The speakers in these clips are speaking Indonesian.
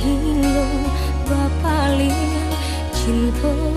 hilo bapalingan cinta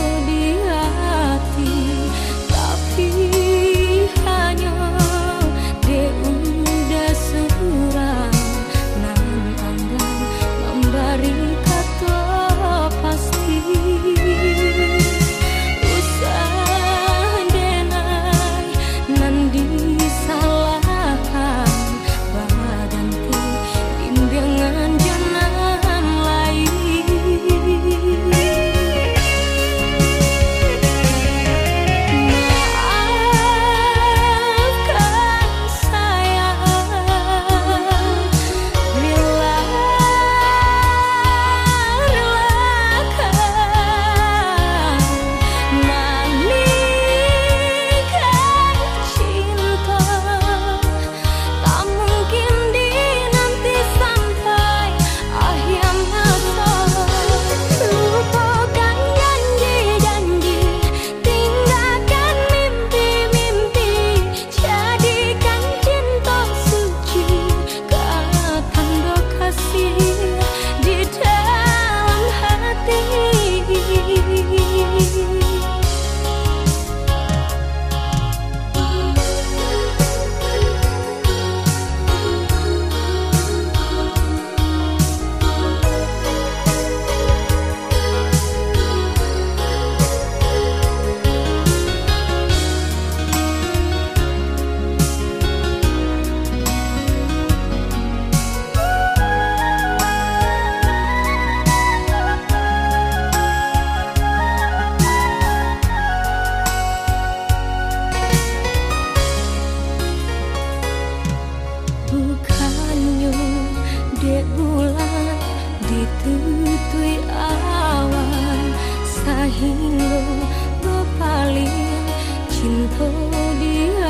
tutui awan sahinggo bepaling cinta dia.